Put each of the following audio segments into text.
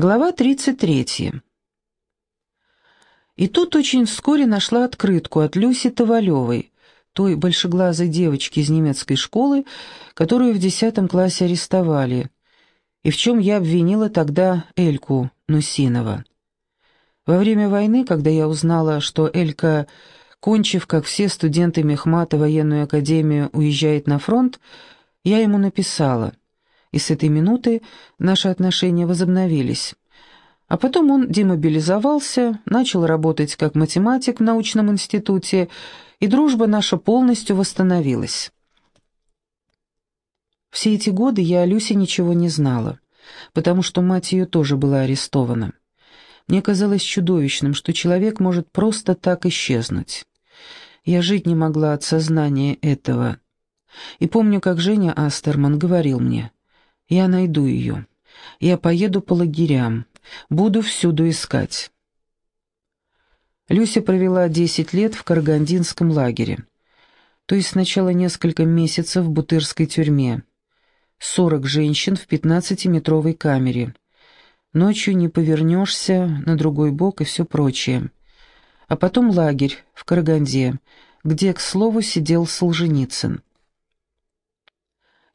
Глава 33. И тут очень вскоре нашла открытку от Люси Tavalевой, той большеглазой девочки из немецкой школы, которую в десятом классе арестовали, и в чем я обвинила тогда Эльку Нусинова. Во время войны, когда я узнала, что Элька, кончив, как все студенты Мехмата военную академию, уезжает на фронт, я ему написала — и с этой минуты наши отношения возобновились. А потом он демобилизовался, начал работать как математик в научном институте, и дружба наша полностью восстановилась. Все эти годы я о Люсе ничего не знала, потому что мать ее тоже была арестована. Мне казалось чудовищным, что человек может просто так исчезнуть. Я жить не могла от сознания этого. И помню, как Женя Астерман говорил мне, я найду ее. Я поеду по лагерям. Буду всюду искать. Люся провела 10 лет в Карагандинском лагере. То есть сначала несколько месяцев в Бутырской тюрьме. 40 женщин в 15-метровой камере. Ночью не повернешься на другой бок и все прочее. А потом лагерь в Караганде, где, к слову, сидел Солженицын.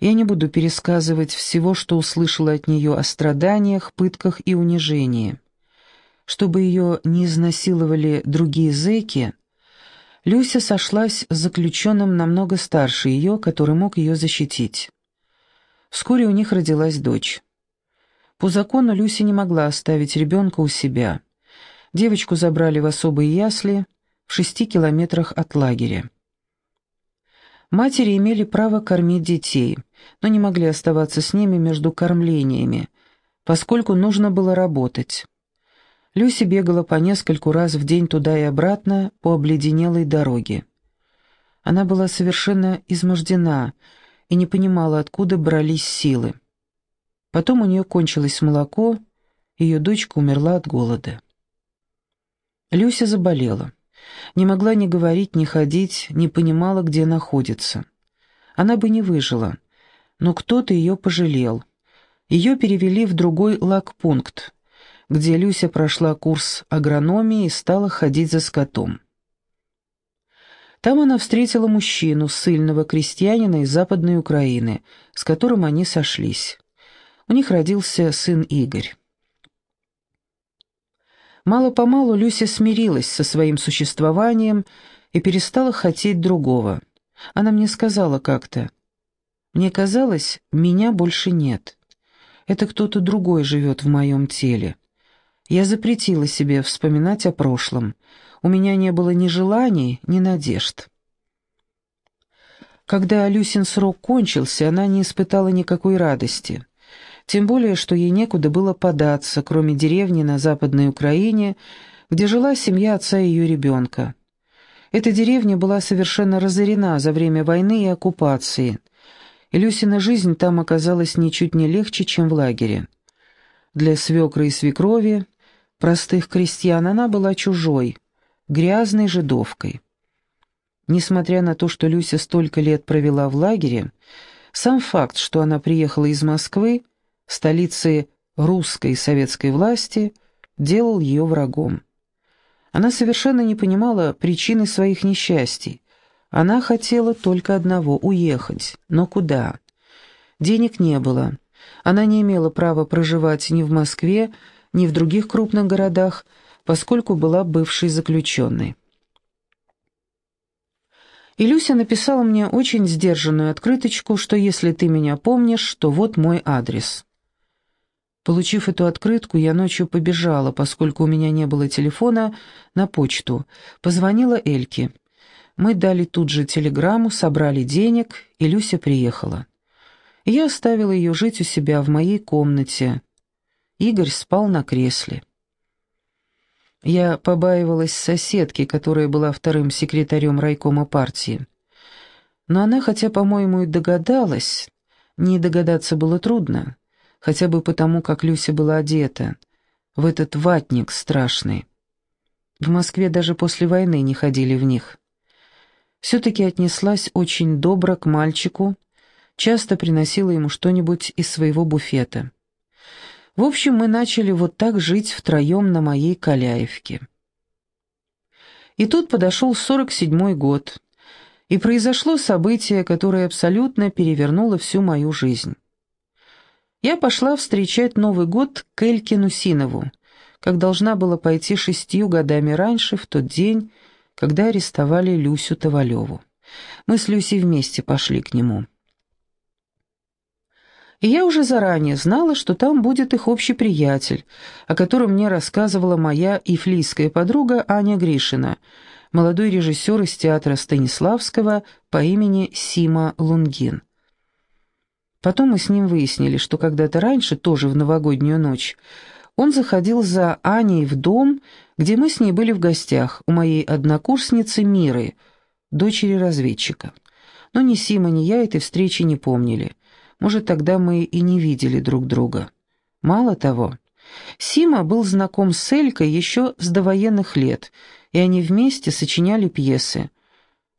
Я не буду пересказывать всего, что услышала от нее о страданиях, пытках и унижении. Чтобы ее не изнасиловали другие зэки, Люся сошлась с заключенным намного старше ее, который мог ее защитить. Вскоре у них родилась дочь. По закону Люся не могла оставить ребенка у себя. Девочку забрали в особые ясли в шести километрах от лагеря. Матери имели право кормить детей, но не могли оставаться с ними между кормлениями, поскольку нужно было работать. Люси бегала по нескольку раз в день туда и обратно по обледенелой дороге. Она была совершенно измождена и не понимала, откуда брались силы. Потом у нее кончилось молоко, ее дочка умерла от голода. Люся заболела. Не могла ни говорить, ни ходить, не понимала, где находится. Она бы не выжила, но кто-то ее пожалел. Ее перевели в другой лагпункт, где Люся прошла курс агрономии и стала ходить за скотом. Там она встретила мужчину, сильного крестьянина из Западной Украины, с которым они сошлись. У них родился сын Игорь. Мало-помалу Люся смирилась со своим существованием и перестала хотеть другого. Она мне сказала как-то, «Мне казалось, меня больше нет. Это кто-то другой живет в моем теле. Я запретила себе вспоминать о прошлом. У меня не было ни желаний, ни надежд». Когда Люсин срок кончился, она не испытала никакой радости. Тем более, что ей некуда было податься, кроме деревни на Западной Украине, где жила семья отца ее ребенка. Эта деревня была совершенно разорена за время войны и оккупации, и Люсина жизнь там оказалась ничуть не легче, чем в лагере. Для свекры и свекрови, простых крестьян, она была чужой, грязной жидовкой. Несмотря на то, что Люся столько лет провела в лагере, сам факт, что она приехала из Москвы, столицы русской советской власти, делал ее врагом. Она совершенно не понимала причины своих несчастий. Она хотела только одного — уехать. Но куда? Денег не было. Она не имела права проживать ни в Москве, ни в других крупных городах, поскольку была бывшей заключенной. И Люся написала мне очень сдержанную открыточку, что если ты меня помнишь, то вот мой адрес. Получив эту открытку, я ночью побежала, поскольку у меня не было телефона, на почту. Позвонила Эльке. Мы дали тут же телеграмму, собрали денег, и Люся приехала. Я оставила ее жить у себя в моей комнате. Игорь спал на кресле. Я побаивалась соседки, которая была вторым секретарем райкома партии. Но она, хотя, по-моему, и догадалась, не догадаться было трудно, хотя бы потому, как Люся была одета, в этот ватник страшный. В Москве даже после войны не ходили в них. Все-таки отнеслась очень добро к мальчику, часто приносила ему что-нибудь из своего буфета. В общем, мы начали вот так жить втроем на моей Каляевке. И тут подошел сорок седьмой год, и произошло событие, которое абсолютно перевернуло всю мою жизнь. Я пошла встречать Новый год к Элькину Синову, как должна была пойти шестью годами раньше, в тот день, когда арестовали Люсю Tavalеву. Мы с Люсей вместе пошли к нему. И я уже заранее знала, что там будет их общий приятель, о котором мне рассказывала моя ифлийская подруга Аня Гришина, молодой режиссер из театра Станиславского по имени Сима Лунгин. Потом мы с ним выяснили, что когда-то раньше, тоже в новогоднюю ночь, он заходил за Аней в дом, где мы с ней были в гостях, у моей однокурсницы Миры, дочери разведчика. Но ни Сима, ни я этой встречи не помнили. Может, тогда мы и не видели друг друга. Мало того, Сима был знаком с Элькой еще с довоенных лет, и они вместе сочиняли пьесы.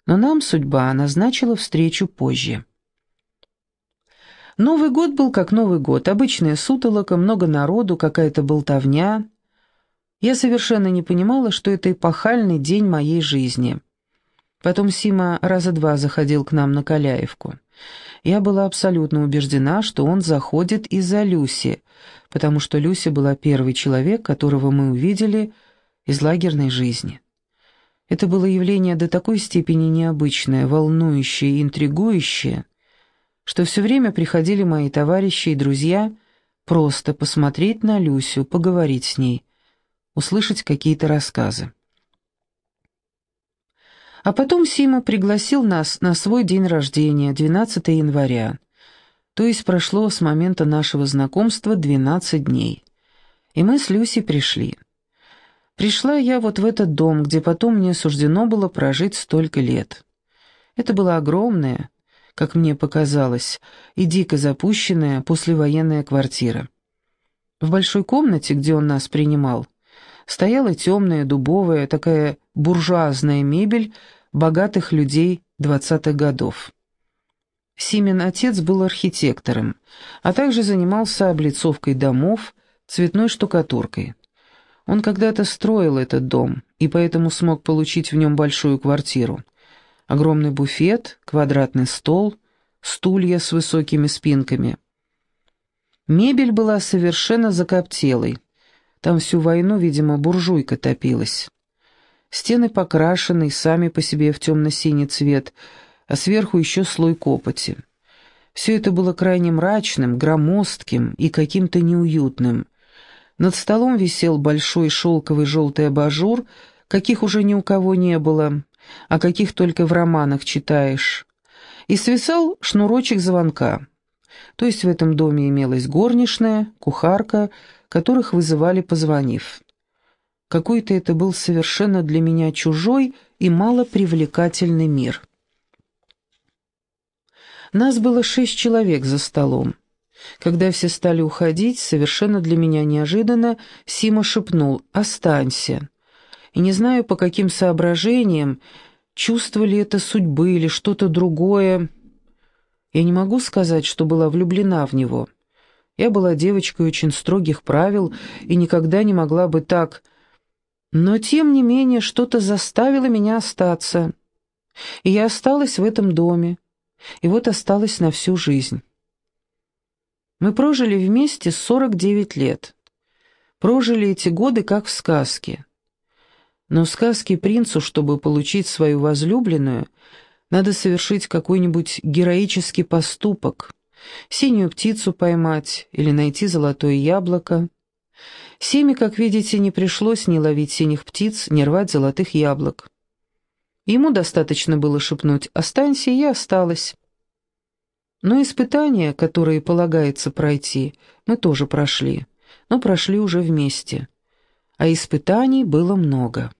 Но нам судьба назначила встречу позже. Новый год был как Новый год, обычная сутолока, много народу, какая-то болтовня. Я совершенно не понимала, что это эпохальный день моей жизни. Потом Сима раза два заходил к нам на Каляевку. Я была абсолютно убеждена, что он заходит из-за Люси, потому что Люся была первый человек, которого мы увидели из лагерной жизни. Это было явление до такой степени необычное, волнующее и интригующее, что все время приходили мои товарищи и друзья просто посмотреть на Люсю, поговорить с ней, услышать какие-то рассказы. А потом Сима пригласил нас на свой день рождения, 12 января, то есть прошло с момента нашего знакомства 12 дней. И мы с Люси пришли. Пришла я вот в этот дом, где потом мне суждено было прожить столько лет. Это было огромное, как мне показалось, и дико запущенная послевоенная квартира. В большой комнате, где он нас принимал, стояла темная, дубовая, такая буржуазная мебель богатых людей двадцатых годов. Симин отец был архитектором, а также занимался облицовкой домов, цветной штукатуркой. Он когда-то строил этот дом и поэтому смог получить в нем большую квартиру. Огромный буфет, квадратный стол, стулья с высокими спинками. Мебель была совершенно закоптелой. Там всю войну, видимо, буржуйка топилась. Стены покрашены сами по себе в темно-синий цвет, а сверху еще слой копоти. Все это было крайне мрачным, громоздким и каким-то неуютным. Над столом висел большой шелковый желтый абажур, каких уже ни у кого не было, а каких только в романах читаешь. И свисал шнурочек звонка. То есть в этом доме имелась горничная, кухарка, которых вызывали, позвонив. Какой-то это был совершенно для меня чужой и малопривлекательный мир. Нас было шесть человек за столом. Когда все стали уходить, совершенно для меня неожиданно, Сима шепнул «Останься» и не знаю по каким соображениям, чувствовали это судьбы или что-то другое. Я не могу сказать, что была влюблена в него. Я была девочкой очень строгих правил и никогда не могла бы так... Но, тем не менее, что-то заставило меня остаться. И я осталась в этом доме. И вот осталась на всю жизнь. Мы прожили вместе 49 лет. Прожили эти годы, как в сказке. Но в сказке принцу, чтобы получить свою возлюбленную, надо совершить какой-нибудь героический поступок, синюю птицу поймать или найти золотое яблоко. Семи, как видите, не пришлось ни ловить синих птиц, ни рвать золотых яблок. Ему достаточно было шепнуть «Останься», я осталась. Но испытания, которые полагается пройти, мы тоже прошли, но прошли уже вместе а испытаний было много.